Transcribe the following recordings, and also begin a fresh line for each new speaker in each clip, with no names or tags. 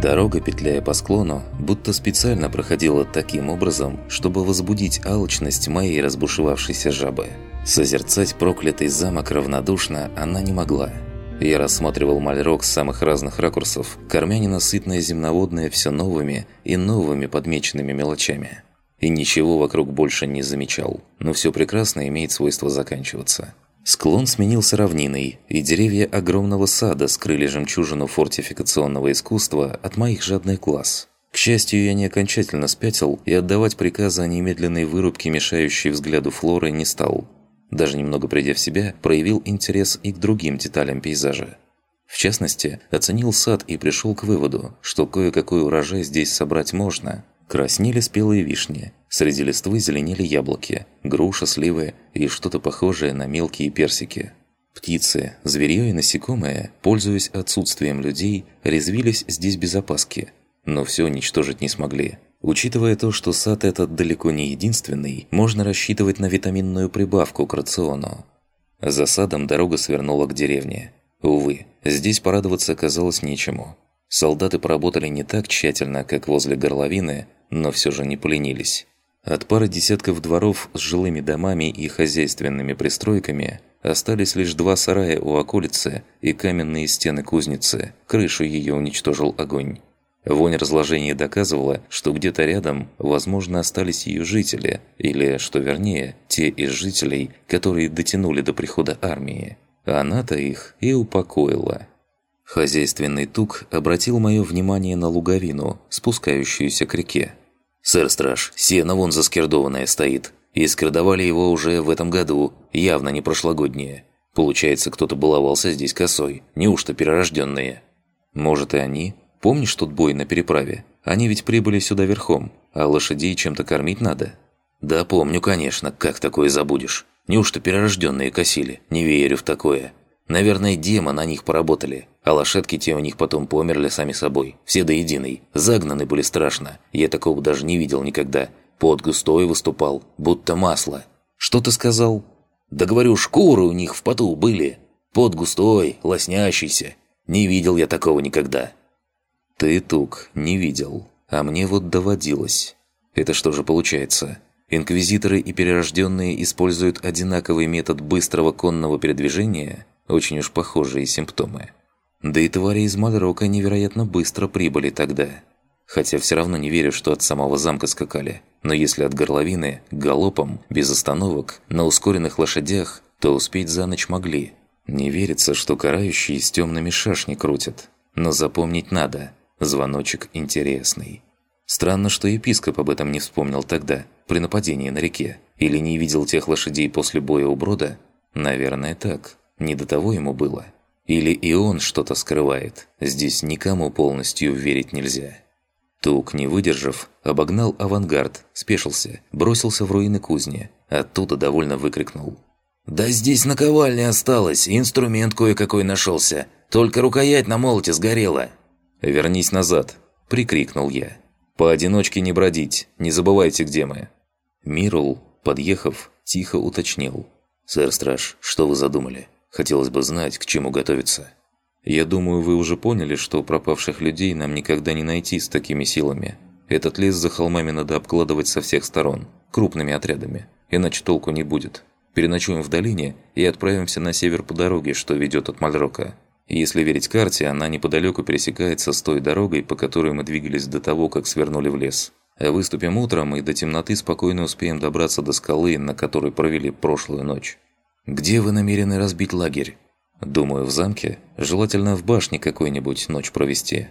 Дорога, петляя по склону, будто специально проходила таким образом, чтобы возбудить алчность моей разбушевавшейся жабы. Созерцать проклятый замок равнодушно она не могла. Я рассматривал Мальрок с самых разных ракурсов, кормя ненасытное земноводное все новыми и новыми подмеченными мелочами. И ничего вокруг больше не замечал, но все прекрасно имеет свойство заканчиваться. Склон сменился равниной, и деревья огромного сада скрыли жемчужину фортификационного искусства от моих жадных глаз. К счастью, я не окончательно спятил и отдавать приказы о немедленной вырубке, мешающей взгляду флоры, не стал. Даже немного придя в себя, проявил интерес и к другим деталям пейзажа. В частности, оценил сад и пришел к выводу, что кое-какой урожай здесь собрать можно. Краснели спелые вишни, среди листвы зеленели яблоки, груша, сливы и что-то похожее на мелкие персики. Птицы, зверьё и насекомые, пользуясь отсутствием людей, резвились здесь без опаски, но все уничтожить не смогли. Учитывая то, что сад этот далеко не единственный, можно рассчитывать на витаминную прибавку к рациону. За садом дорога свернула к деревне. Увы, здесь порадоваться оказалось нечему. Солдаты поработали не так тщательно, как возле горловины, но все же не поленились. От пары десятков дворов с жилыми домами и хозяйственными пристройками остались лишь два сарая у околицы и каменные стены кузницы, крышу ее уничтожил огонь. Вонь разложения доказывала, что где-то рядом, возможно, остались ее жители, или, что вернее, те из жителей, которые дотянули до прихода армии. Она-то их и упокоила. Хозяйственный тук обратил мое внимание на луговину, спускающуюся к реке. «Сэр-страж, сено вон заскирдованное стоит. И его уже в этом году, явно не прошлогоднее. Получается, кто-то баловался здесь косой. Неужто перерожденные?» «Может, и они?» Помнишь тот бой на переправе? Они ведь прибыли сюда верхом, а лошадей чем-то кормить надо». «Да помню, конечно, как такое забудешь. Неужто перерожденные косили? Не верю в такое. Наверное, демон на них поработали, а лошадки те у них потом померли сами собой, все до единой. Загнаны были страшно, я такого даже не видел никогда. Под густой выступал, будто масло. Что ты сказал? Да говорю, шкуры у них в поту были. Под густой, лоснящийся. Не видел я такого никогда. Ты, Тук, не видел, а мне вот доводилось. Это что же получается? Инквизиторы и перерожденные используют одинаковый метод быстрого конного передвижения? Очень уж похожие симптомы. Да и твари из Мальрока невероятно быстро прибыли тогда. Хотя все равно не верю, что от самого замка скакали. Но если от горловины, галопом, без остановок, на ускоренных лошадях, то успеть за ночь могли. Не верится, что карающие с темными шашни крутят. Но запомнить надо – Звоночек интересный. Странно, что епископ об этом не вспомнил тогда, при нападении на реке. Или не видел тех лошадей после боя у брода? Наверное, так. Не до того ему было. Или и он что-то скрывает. Здесь никому полностью верить нельзя. Тук, не выдержав, обогнал авангард, спешился, бросился в руины кузни. Оттуда довольно выкрикнул. «Да здесь наковальня осталась, инструмент кое-какой нашелся. Только рукоять на молоте сгорела. «Вернись назад!» – прикрикнул я. «Поодиночке не бродить, не забывайте, где мы!» Мирул, подъехав, тихо уточнил. «Сэр-страж, что вы задумали? Хотелось бы знать, к чему готовиться». «Я думаю, вы уже поняли, что пропавших людей нам никогда не найти с такими силами. Этот лес за холмами надо обкладывать со всех сторон, крупными отрядами, иначе толку не будет. Переночуем в долине и отправимся на север по дороге, что ведет от Мальрока. Если верить карте, она неподалеку пересекается с той дорогой, по которой мы двигались до того, как свернули в лес. А выступим утром и до темноты спокойно успеем добраться до скалы, на которой провели прошлую ночь. Где вы намерены разбить лагерь? Думаю, в замке. Желательно в башне какой-нибудь ночь провести.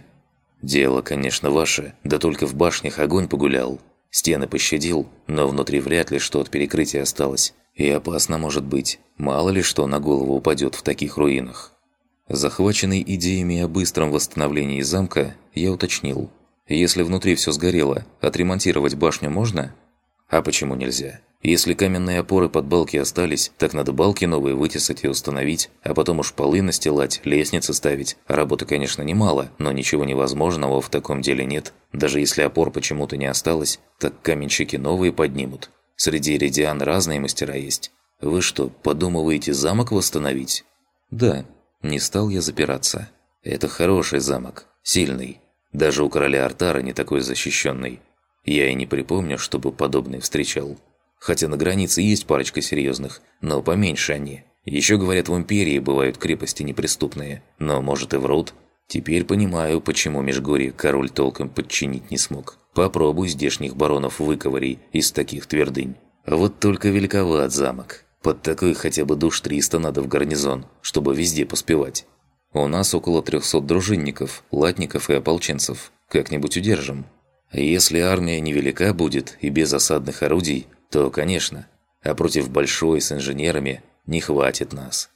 Дело, конечно, ваше, да только в башнях огонь погулял. Стены пощадил, но внутри вряд ли что от перекрытия осталось. И опасно может быть. Мало ли что на голову упадет в таких руинах. Захваченный идеями о быстром восстановлении замка, я уточнил. Если внутри все сгорело, отремонтировать башню можно? А почему нельзя? Если каменные опоры под балки остались, так надо балки новые вытесать и установить, а потом уж полы настилать, лестницы ставить. Работы, конечно, немало, но ничего невозможного в таком деле нет. Даже если опор почему-то не осталось, так каменщики новые поднимут. Среди редиан разные мастера есть. Вы что, подумываете замок восстановить? Да, не стал я запираться. Это хороший замок, сильный. Даже у короля Артара не такой защищенный. Я и не припомню, чтобы подобный встречал. Хотя на границе есть парочка серьезных, но поменьше они. Еще говорят, в Империи бывают крепости неприступные, но может и врут. Теперь понимаю, почему Межгорье король толком подчинить не смог. Попробуй здешних баронов выковырей из таких твердынь. Вот только великоват замок. Под такой хотя бы душ 300 надо в гарнизон, чтобы везде поспевать. У нас около 300 дружинников, латников и ополченцев. Как-нибудь удержим. Если армия невелика будет и без осадных орудий, то, конечно. А против большой с инженерами не хватит нас.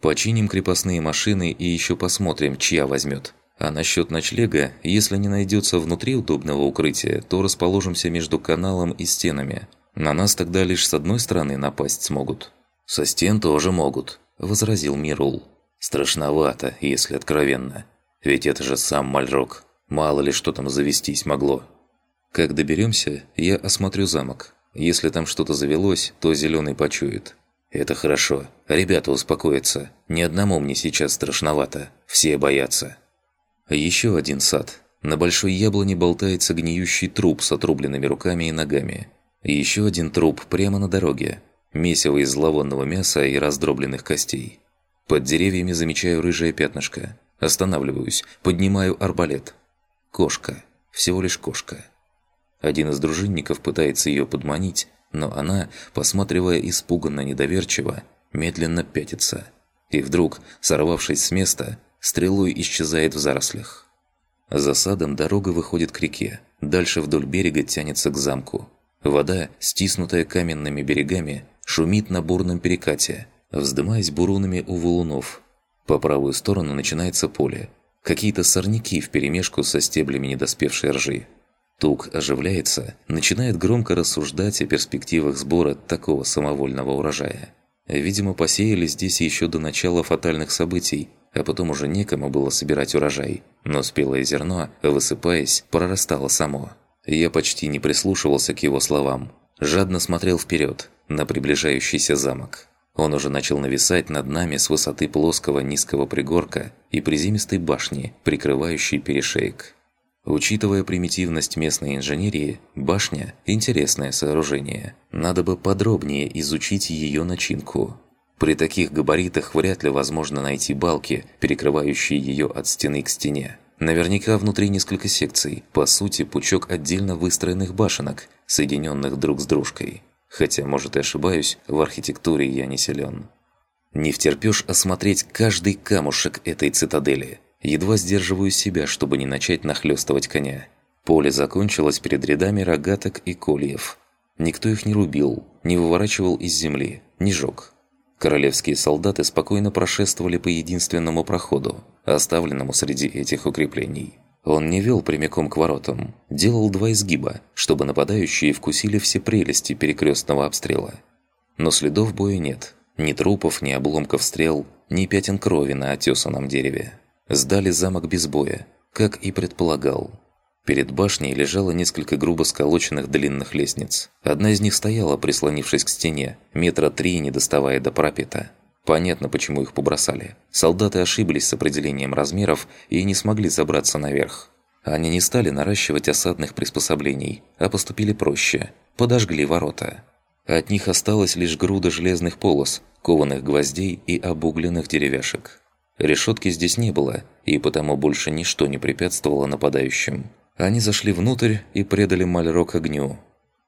Починим крепостные машины и еще посмотрим, чья возьмет. А насчет ночлега, если не найдется внутри удобного укрытия, то расположимся между каналом и стенами – на нас тогда лишь с одной стороны напасть смогут. Со стен тоже могут, возразил Мирул. Страшновато, если откровенно. Ведь это же сам Мальрок. Мало ли что там завестись могло. Как доберемся, я осмотрю замок. Если там что-то завелось, то зеленый почует. Это хорошо. Ребята успокоятся. Ни одному мне сейчас страшновато. Все боятся. Еще один сад. На большой яблоне болтается гниющий труп с отрубленными руками и ногами. И еще один труп прямо на дороге. Месиво из зловонного мяса и раздробленных костей. Под деревьями замечаю рыжее пятнышко. Останавливаюсь, поднимаю арбалет. Кошка. Всего лишь кошка. Один из дружинников пытается ее подманить, но она, посматривая испуганно недоверчиво, медленно пятится. И вдруг, сорвавшись с места, стрелой исчезает в зарослях. За садом дорога выходит к реке, дальше вдоль берега тянется к замку. Вода, стиснутая каменными берегами, шумит на бурном перекате, вздымаясь бурунами у валунов. По правую сторону начинается поле. Какие-то сорняки вперемешку со стеблями недоспевшей ржи. Тук оживляется, начинает громко рассуждать о перспективах сбора такого самовольного урожая. Видимо, посеяли здесь еще до начала фатальных событий, а потом уже некому было собирать урожай. Но спелое зерно, высыпаясь, прорастало само. Я почти не прислушивался к его словам. Жадно смотрел вперед, на приближающийся замок. Он уже начал нависать над нами с высоты плоского низкого пригорка и приземистой башни, прикрывающей перешейк. Учитывая примитивность местной инженерии, башня – интересное сооружение. Надо бы подробнее изучить ее начинку. При таких габаритах вряд ли возможно найти балки, перекрывающие ее от стены к стене. Наверняка внутри несколько секций, по сути пучок отдельно выстроенных башенок, соединенных друг с дружкой. Хотя, может и ошибаюсь, в архитектуре я не силен. Не втерпёшь осмотреть каждый камушек этой цитадели. Едва сдерживаю себя, чтобы не начать нахлёстывать коня. Поле закончилось перед рядами рогаток и кольев. Никто их не рубил, не выворачивал из земли, не жёг. Королевские солдаты спокойно прошествовали по единственному проходу, оставленному среди этих укреплений. Он не вел прямиком к воротам, делал два изгиба, чтобы нападающие вкусили все прелести перекрестного обстрела. Но следов боя нет. Ни трупов, ни обломков стрел, ни пятен крови на отесанном дереве. Сдали замок без боя, как и предполагал. Перед башней лежало несколько грубо сколоченных длинных лестниц. Одна из них стояла, прислонившись к стене, метра три не доставая до парапета. Понятно, почему их побросали. Солдаты ошиблись с определением размеров и не смогли забраться наверх. Они не стали наращивать осадных приспособлений, а поступили проще. Подожгли ворота. От них осталась лишь груда железных полос, кованых гвоздей и обугленных деревяшек. Решетки здесь не было, и потому больше ничто не препятствовало нападающим. Они зашли внутрь и предали Мальрок огню.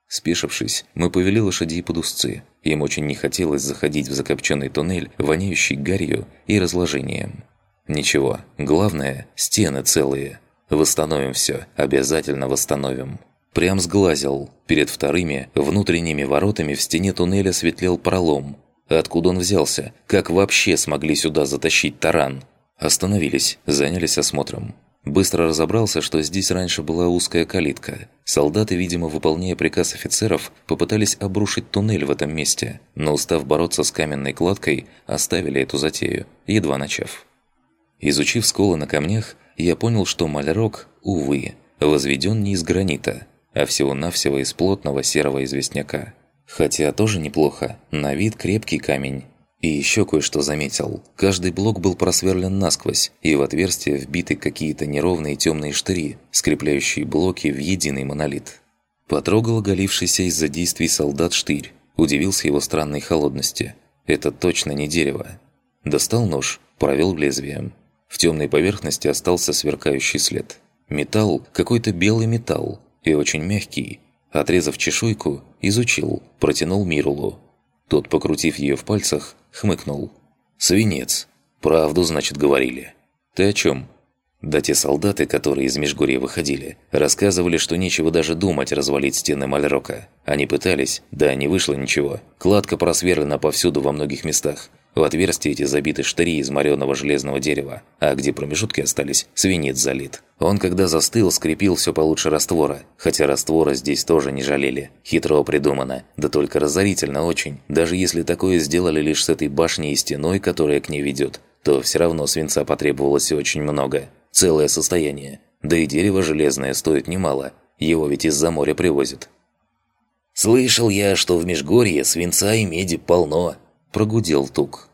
Спешившись, мы повели лошадей под узцы. Им очень не хотелось заходить в закопченный туннель, воняющий гарью и разложением. Ничего, главное – стены целые. Восстановим все, обязательно восстановим. Прям сглазил. Перед вторыми, внутренними воротами в стене туннеля светлел пролом. Откуда он взялся? Как вообще смогли сюда затащить таран? Остановились, занялись осмотром. Быстро разобрался, что здесь раньше была узкая калитка. Солдаты, видимо, выполняя приказ офицеров, попытались обрушить туннель в этом месте, но устав бороться с каменной кладкой, оставили эту затею, едва начав. Изучив сколы на камнях, я понял, что мальрок, увы, возведен не из гранита, а всего-навсего из плотного серого известняка. Хотя тоже неплохо, на вид крепкий камень. И еще кое-что заметил. Каждый блок был просверлен насквозь, и в отверстие вбиты какие-то неровные темные штыри, скрепляющие блоки в единый монолит. Потрогал оголившийся из-за действий солдат штырь. Удивился его странной холодности. Это точно не дерево. Достал нож, провел лезвием. В темной поверхности остался сверкающий след. Металл – какой-то белый металл, и очень мягкий. Отрезав чешуйку, изучил, протянул Мирулу. Тот, покрутив ее в пальцах, хмыкнул. «Свинец. Правду, значит, говорили». «Ты о чем?» Да те солдаты, которые из Межгорья выходили, рассказывали, что нечего даже думать развалить стены Мальрока. Они пытались, да не вышло ничего. Кладка просверлена повсюду во многих местах. В отверстия эти забиты штыри из морёного железного дерева, а где промежутки остались, свинец залит. Он, когда застыл, скрепил все получше раствора, хотя раствора здесь тоже не жалели. Хитро придумано, да только разорительно очень. Даже если такое сделали лишь с этой башней и стеной, которая к ней ведет, то все равно свинца потребовалось очень много. Целое состояние. Да и дерево железное стоит немало. Его ведь из-за моря привозят. «Слышал я, что в Межгорье свинца и меди полно», – прогудел Тук.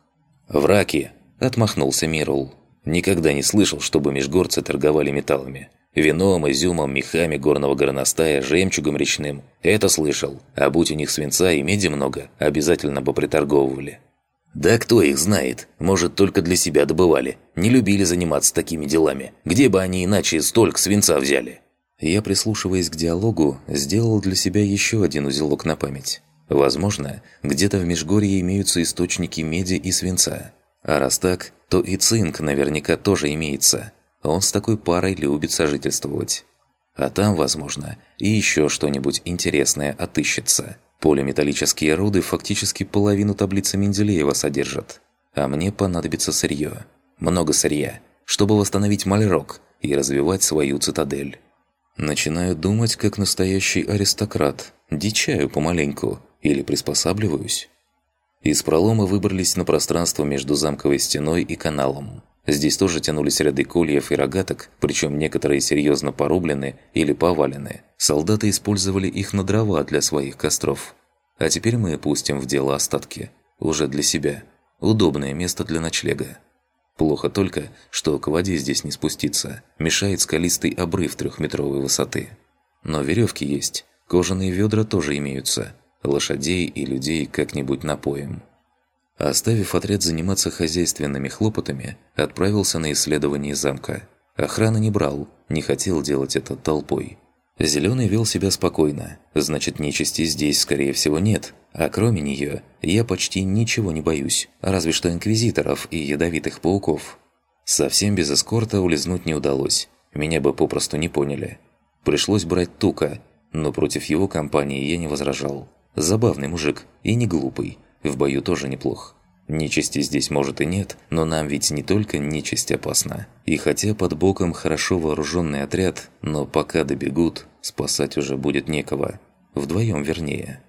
«Враки», – отмахнулся Мирул. «Никогда не слышал, чтобы межгорцы торговали металлами. Вином, изюмом, мехами горного горностая, жемчугом речным. Это слышал. А будь у них свинца и меди много, обязательно бы приторговывали. Да кто их знает? Может, только для себя добывали. Не любили заниматься такими делами. Где бы они иначе столько свинца взяли? Я, прислушиваясь к диалогу, сделал для себя еще один узелок на память. Возможно, где-то в Межгорье имеются источники меди и свинца. А раз так, то и цинк наверняка тоже имеется. Он с такой парой любит сожительствовать. А там, возможно, и еще что-нибудь интересное отыщется. Полиметаллические руды фактически половину таблицы Менделеева содержат. А мне понадобится сырье. Много сырья, чтобы восстановить Мальрок и развивать свою цитадель. Начинаю думать, как настоящий аристократ. Дичаю помаленьку или приспосабливаюсь. Из пролома выбрались на пространство между замковой стеной и каналом. Здесь тоже тянулись ряды кольев и рогаток, причем некоторые серьезно порублены или повалены. Солдаты использовали их на дрова для своих костров. А теперь мы пустим в дело остатки. Уже для себя. Удобное место для ночлега. Плохо только, что к воде здесь не спуститься. Мешает скалистый обрыв трехметровой высоты. Но веревки есть. Кожаные ведра тоже имеются. Лошадей и людей как-нибудь напоим. Оставив отряд заниматься хозяйственными хлопотами, отправился на исследование замка. Охраны не брал, не хотел делать это толпой. Зеленый вел себя спокойно, значит нечисти здесь скорее всего нет, а кроме нее я почти ничего не боюсь, разве что инквизиторов и ядовитых пауков. Совсем без эскорта улизнуть не удалось, меня бы попросту не поняли. Пришлось брать Тука, но против его компании я не возражал. Забавный мужик и не глупый, в бою тоже неплох. Нечисти здесь может и нет, но нам ведь не только нечисть опасна. И хотя под боком хорошо вооруженный отряд, но пока добегут, спасать уже будет некого. Вдвоем вернее.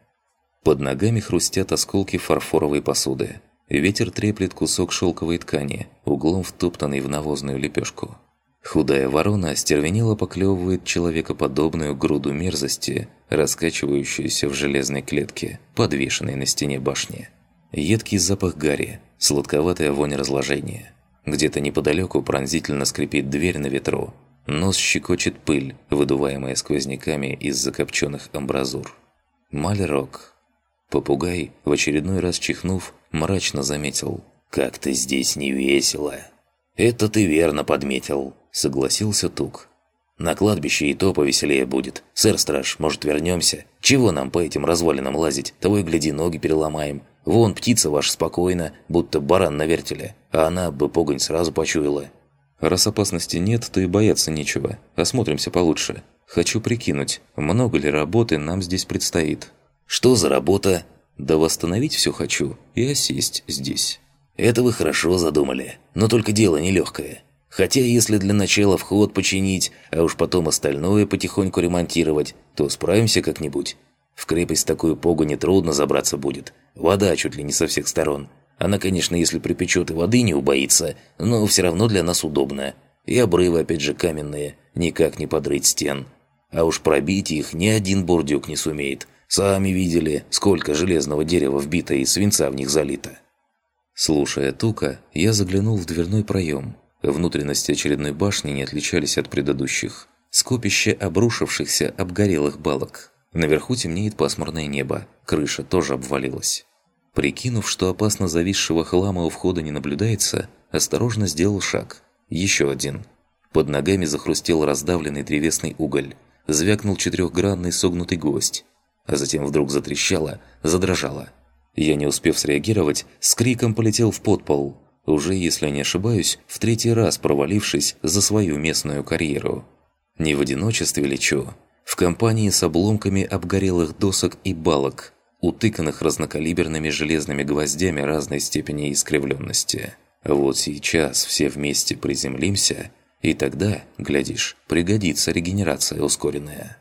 Под ногами хрустят осколки фарфоровой посуды. Ветер треплет кусок шелковой ткани, углом втоптанный в навозную лепешку. Худая ворона остервенело поклевывает человекоподобную груду мерзости, раскачивающуюся в железной клетке, подвешенной на стене башни. Едкий запах гари, сладковатая вонь разложения. Где-то неподалеку пронзительно скрипит дверь на ветру. Нос щекочет пыль, выдуваемая сквозняками из закопченных амбразур. Малерок. Попугай, в очередной раз чихнув, мрачно заметил. «Как-то здесь не весело». «Это ты верно подметил», — согласился Тук. «На кладбище и то повеселее будет. Сэр-страж, может, вернемся? Чего нам по этим развалинам лазить? Того и гляди, ноги переломаем. Вон птица ваша спокойно, будто баран на вертеле, а она бы погонь сразу почуяла». «Раз опасности нет, то и бояться нечего. Осмотримся получше. Хочу прикинуть, много ли работы нам здесь предстоит». «Что за работа?» «Да восстановить все хочу и осесть здесь». «Это вы хорошо задумали, но только дело нелегкое. Хотя если для начала вход починить, а уж потом остальное потихоньку ремонтировать, то справимся как-нибудь. В крепость такую погонь трудно забраться будет. Вода чуть ли не со всех сторон. Она, конечно, если припечет и воды не убоится, но все равно для нас удобная. И обрывы опять же каменные, никак не подрыть стен. А уж пробить их ни один бурдюк не сумеет. Сами видели, сколько железного дерева вбито и свинца в них залито. Слушая Тука, я заглянул в дверной проем. Внутренности очередной башни не отличались от предыдущих. Скопище обрушившихся обгорелых балок. Наверху темнеет пасмурное небо, крыша тоже обвалилась. Прикинув, что опасно зависшего хлама у входа не наблюдается, осторожно сделал шаг. Еще один. Под ногами захрустел раздавленный древесный уголь. Звякнул четырехгранный согнутый гвоздь. А затем вдруг затрещало, задрожало. Я, не успев среагировать, с криком полетел в подпол. Уже, если не ошибаюсь, в третий раз провалившись за свою местную карьеру. Не в одиночестве лечу. В компании с обломками обгорелых досок и балок, утыканных разнокалиберными железными гвоздями разной степени искривленности. Вот сейчас все вместе приземлимся, и тогда, глядишь, пригодится регенерация ускоренная.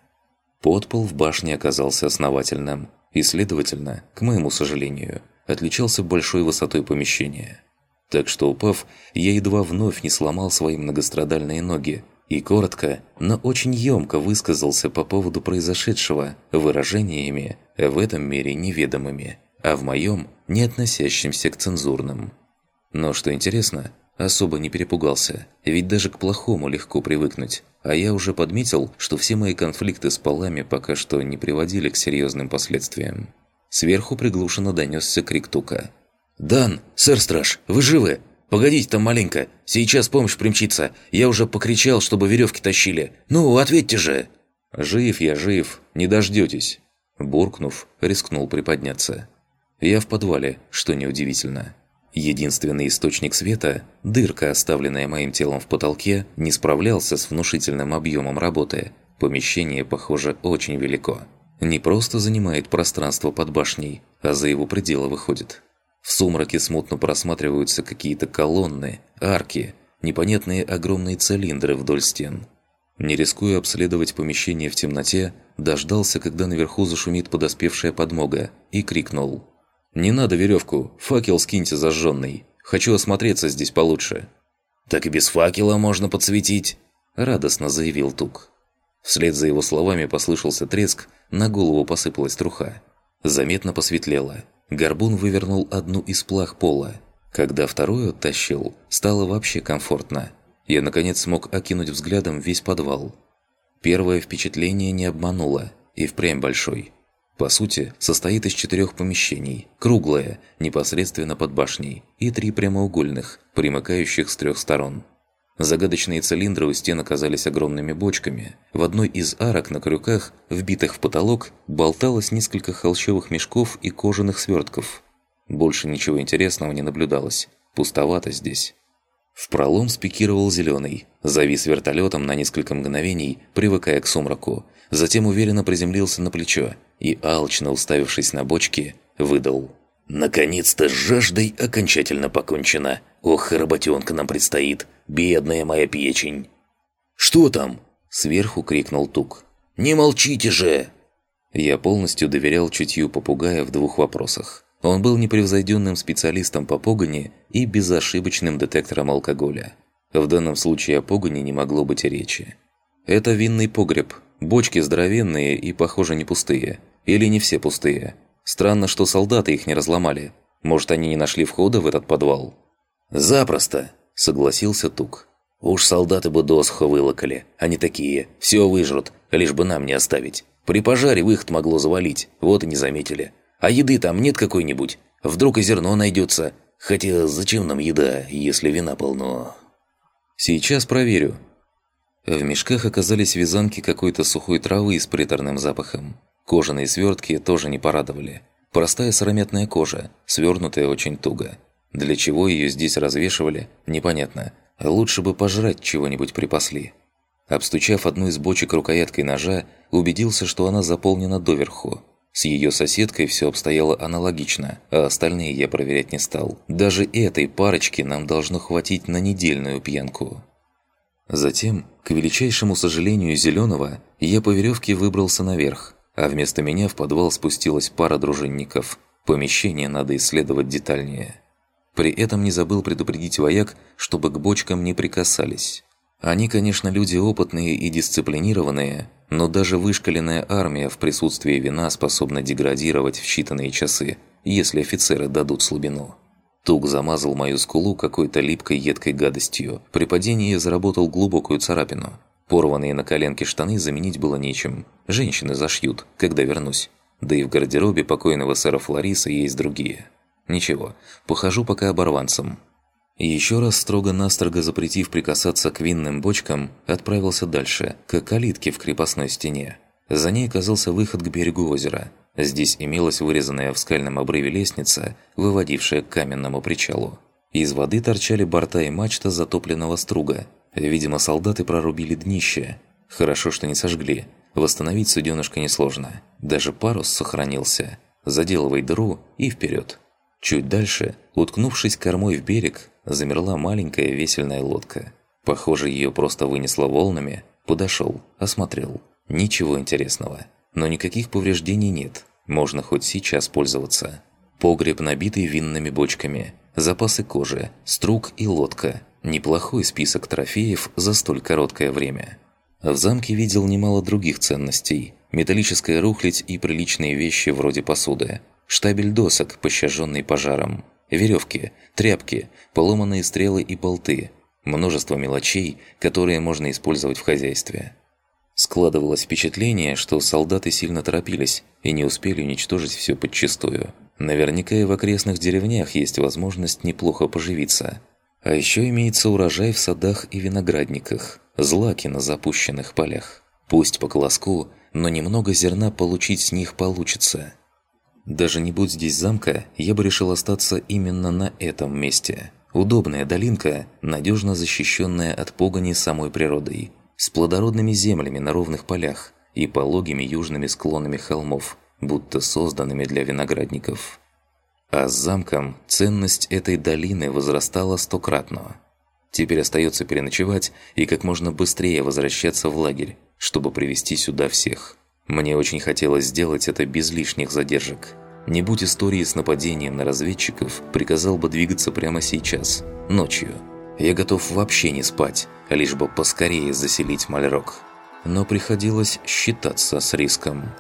Подпол в башне оказался основательным и, следовательно, к моему сожалению, отличался большой высотой помещения. Так что, упав, я едва вновь не сломал свои многострадальные ноги, и коротко, но очень емко высказался по поводу произошедшего выражениями в этом мире неведомыми, а в моем не относящимся к цензурным. Но что интересно, особо не перепугался, ведь даже к плохому легко привыкнуть, а я уже подметил, что все мои конфликты с полами пока что не приводили к серьезным последствиям. Сверху приглушенно донесся крик Тука. «Дан! Сэр-страж! Вы живы? «Погодите там маленько, сейчас помощь примчится. Я уже покричал, чтобы веревки тащили. Ну, ответьте же!» «Жив я, жив, не дождетесь!» Буркнув, рискнул приподняться. Я в подвале, что неудивительно. Единственный источник света, дырка, оставленная моим телом в потолке, не справлялся с внушительным объемом работы. Помещение, похоже, очень велико. Не просто занимает пространство под башней, а за его пределы выходит. В сумраке смутно просматриваются какие-то колонны, арки, непонятные огромные цилиндры вдоль стен. Не рискуя обследовать помещение в темноте, дождался, когда наверху зашумит подоспевшая подмога, и крикнул. «Не надо веревку, факел скиньте зажженный. Хочу осмотреться здесь получше». «Так и без факела можно подсветить», – радостно заявил Тук. Вслед за его словами послышался треск, на голову посыпалась труха. Заметно посветлело – Горбун вывернул одну из плах пола. Когда вторую оттащил, стало вообще комфортно. Я, наконец, смог окинуть взглядом весь подвал. Первое впечатление не обмануло, и впрямь большой. По сути, состоит из четырех помещений. Круглое, непосредственно под башней, и три прямоугольных, примыкающих с трех сторон. Загадочные цилиндры у стен оказались огромными бочками. В одной из арок на крюках, вбитых в потолок, болталось несколько холщовых мешков и кожаных свертков. Больше ничего интересного не наблюдалось. Пустовато здесь. В пролом спикировал зеленый, завис вертолетом на несколько мгновений, привыкая к сумраку, затем уверенно приземлился на плечо и, алчно уставившись на бочки, выдал. «Наконец-то с жаждой окончательно покончено. Ох, работенка нам предстоит. Бедная моя печень!» «Что там?» – сверху крикнул Тук. «Не молчите же!» Я полностью доверял чутью попугая в двух вопросах. Он был непревзойденным специалистом по погоне и безошибочным детектором алкоголя. В данном случае о погоне не могло быть и речи. Это винный погреб. Бочки здоровенные и, похоже, не пустые. Или не все пустые. Странно, что солдаты их не разломали. Может, они не нашли входа в этот подвал? «Запросто!» согласился Тук. «Уж солдаты бы досхо вылокали, они такие, все выжрут, лишь бы нам не оставить. При пожаре выход могло завалить, вот и не заметили. А еды там нет какой-нибудь? Вдруг и зерно найдется. Хотя зачем нам еда, если вина полно?» «Сейчас проверю». В мешках оказались вязанки какой-то сухой травы с приторным запахом. Кожаные свертки тоже не порадовали. Простая сыромятная кожа, свернутая очень туго. Для чего ее здесь развешивали, непонятно. Лучше бы пожрать чего-нибудь припасли. Обстучав одну из бочек рукояткой ножа, убедился, что она заполнена доверху. С ее соседкой все обстояло аналогично, а остальные я проверять не стал. Даже этой парочки нам должно хватить на недельную пьянку. Затем, к величайшему сожалению Зеленого, я по веревке выбрался наверх, а вместо меня в подвал спустилась пара дружинников. Помещение надо исследовать детальнее. При этом не забыл предупредить вояк, чтобы к бочкам не прикасались. Они, конечно, люди опытные и дисциплинированные, но даже вышкаленная армия в присутствии вина способна деградировать в считанные часы, если офицеры дадут слабину. Тук замазал мою скулу какой-то липкой едкой гадостью. При падении заработал глубокую царапину. Порванные на коленке штаны заменить было нечем. Женщины зашьют, когда вернусь. Да и в гардеробе покойного сэра Флориса есть другие. Ничего, похожу пока оборванцем. Еще раз строго-настрого запретив прикасаться к винным бочкам, отправился дальше, к калитке в крепостной стене. За ней оказался выход к берегу озера. Здесь имелась вырезанная в скальном обрыве лестница, выводившая к каменному причалу. Из воды торчали борта и мачта затопленного струга. Видимо, солдаты прорубили днище. Хорошо, что не сожгли. Восстановить суденышко несложно. Даже парус сохранился. Заделывай дыру и вперед. Чуть дальше, уткнувшись кормой в берег, замерла маленькая весельная лодка. Похоже, ее просто вынесло волнами. Подошел, осмотрел. Ничего интересного. Но никаких повреждений нет. Можно хоть сейчас пользоваться. Погреб, набитый винными бочками. Запасы кожи, струк и лодка. Неплохой список трофеев за столь короткое время. В замке видел немало других ценностей. Металлическая рухлядь и приличные вещи вроде посуды. Штабель досок, пощаженный пожаром. Веревки, тряпки, поломанные стрелы и болты. Множество мелочей, которые можно использовать в хозяйстве. Складывалось впечатление, что солдаты сильно торопились и не успели уничтожить все подчистую. Наверняка и в окрестных деревнях есть возможность неплохо поживиться. А еще имеется урожай в садах и виноградниках, злаки на запущенных полях. Пусть по колоску, но немного зерна получить с них получится. Даже не будь здесь замка, я бы решил остаться именно на этом месте. Удобная долинка, надежно защищенная от погони самой природой – с плодородными землями на ровных полях и пологими южными склонами холмов, будто созданными для виноградников. А с замком ценность этой долины возрастала стократно. Теперь остается переночевать и как можно быстрее возвращаться в лагерь, чтобы привести сюда всех. Мне очень хотелось сделать это без лишних задержек. Не будь истории с нападением на разведчиков, приказал бы двигаться прямо сейчас, ночью. Я готов вообще не спать, лишь бы поскорее заселить Мальрок. Но приходилось считаться с риском.